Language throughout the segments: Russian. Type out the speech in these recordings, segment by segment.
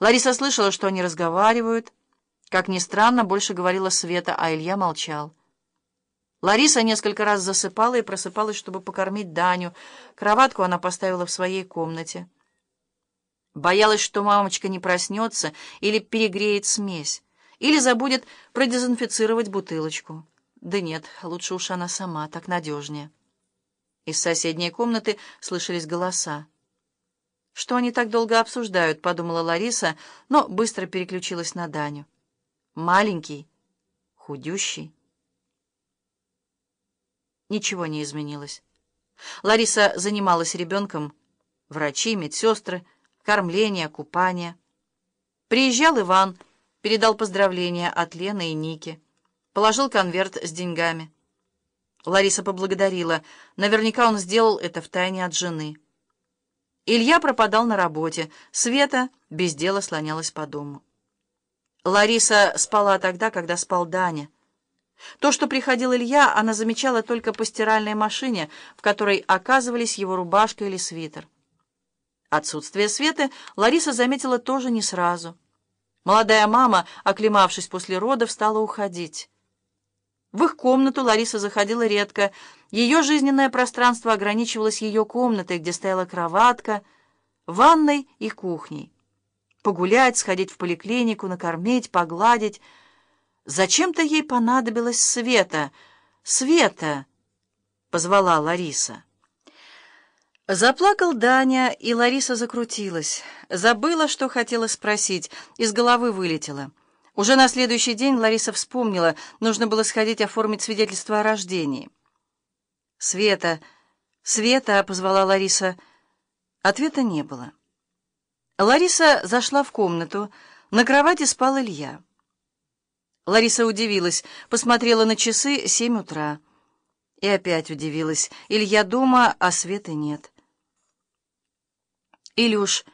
Лариса слышала, что они разговаривают. Как ни странно, больше говорила Света, а Илья молчал. Лариса несколько раз засыпала и просыпалась, чтобы покормить Даню. Кроватку она поставила в своей комнате. Боялась, что мамочка не проснется или перегреет смесь, или забудет продезинфицировать бутылочку. Да нет, лучше уж она сама, так надежнее. Из соседней комнаты слышались голоса. «Что они так долго обсуждают?» — подумала Лариса, но быстро переключилась на Даню. «Маленький, худющий». Ничего не изменилось. Лариса занималась ребенком. Врачи, медсестры, кормление, купание. Приезжал Иван, передал поздравления от Лены и Ники. Положил конверт с деньгами. Лариса поблагодарила. Наверняка он сделал это втайне от жены. Илья пропадал на работе. Света без дела слонялась по дому. Лариса спала тогда, когда спал Даня. То, что приходил Илья, она замечала только по стиральной машине, в которой оказывались его рубашка или свитер. Отсутствие Светы Лариса заметила тоже не сразу. Молодая мама, оклемавшись после родов, стала уходить. В их комнату Лариса заходила редко. Ее жизненное пространство ограничивалось ее комнатой, где стояла кроватка, ванной и кухней. Погулять, сходить в поликлинику, накормить, погладить. Зачем-то ей понадобилась Света. «Света!» — позвала Лариса. Заплакал Даня, и Лариса закрутилась. Забыла, что хотела спросить, из головы вылетела. Уже на следующий день Лариса вспомнила, нужно было сходить оформить свидетельство о рождении. «Света! Света!» — позвала Лариса. Ответа не было. Лариса зашла в комнату. На кровати спал Илья. Лариса удивилась, посмотрела на часы семь утра. И опять удивилась. Илья дома, а Светы нет. «Илюш,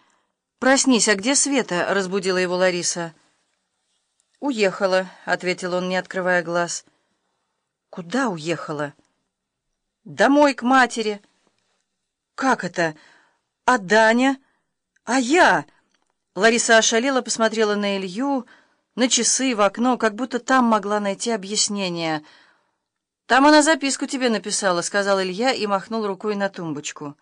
проснись, а где Света?» — разбудила его Лариса. «Уехала», — ответил он, не открывая глаз. «Куда уехала?» «Домой, к матери». «Как это? А Даня? А я?» Лариса ошалела, посмотрела на Илью, на часы, в окно, как будто там могла найти объяснение. «Там она записку тебе написала», — сказал Илья и махнул рукой на тумбочку.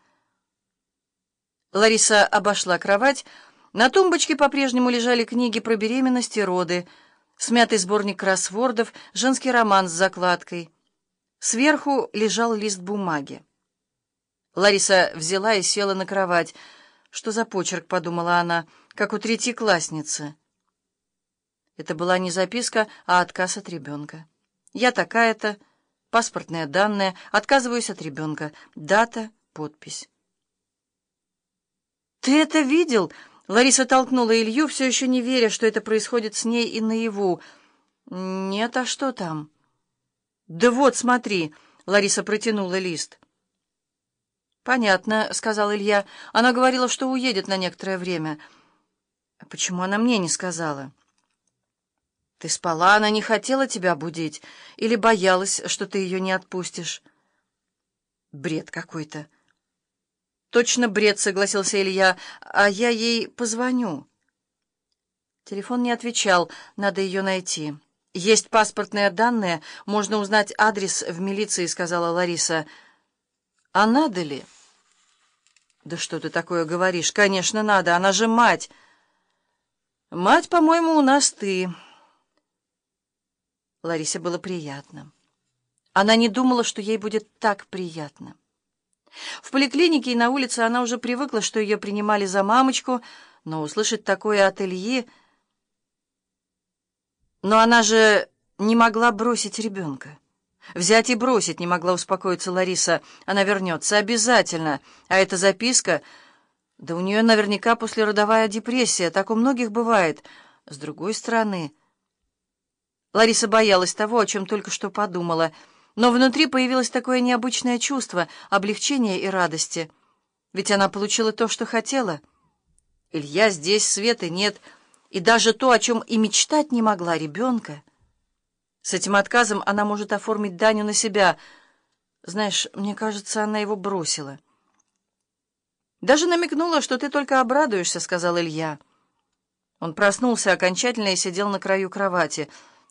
Лариса обошла кровать. На тумбочке по-прежнему лежали книги про беременность и роды — смятый сборник кроссвордов, женский роман с закладкой. Сверху лежал лист бумаги. Лариса взяла и села на кровать. «Что за почерк?» — подумала она, — «как у третьей классницы». Это была не записка, а отказ от ребенка. «Я такая-то, паспортные данные, отказываюсь от ребенка, дата, подпись». «Ты это видел?» Лариса толкнула Илью, все еще не веря, что это происходит с ней и наяву. «Нет, а что там?» «Да вот, смотри!» — Лариса протянула лист. «Понятно», — сказал Илья. «Она говорила, что уедет на некоторое время». «А почему она мне не сказала?» «Ты спала, она не хотела тебя будить или боялась, что ты ее не отпустишь?» «Бред какой-то». «Точно бред», — согласился Илья, — «а я ей позвоню». Телефон не отвечал, надо ее найти. «Есть паспортные данные, можно узнать адрес в милиции», — сказала Лариса. «А надо ли?» «Да что ты такое говоришь? Конечно, надо, она же мать!» «Мать, по-моему, у нас ты». Ларисе было приятно. Она не думала, что ей будет так приятно. В поликлинике и на улице она уже привыкла, что ее принимали за мамочку, но услышать такое от Ильи... Но она же не могла бросить ребенка. Взять и бросить не могла успокоиться Лариса. Она вернется обязательно. А эта записка... Да у нее наверняка послеродовая депрессия. Так у многих бывает. С другой стороны... Лариса боялась того, о чем только что подумала — но внутри появилось такое необычное чувство облегчения и радости. Ведь она получила то, что хотела. Илья здесь, Светы нет, и даже то, о чем и мечтать не могла, ребенка. С этим отказом она может оформить Даню на себя. Знаешь, мне кажется, она его бросила. «Даже намекнула, что ты только обрадуешься», — сказал Илья. Он проснулся окончательно и сидел на краю кровати —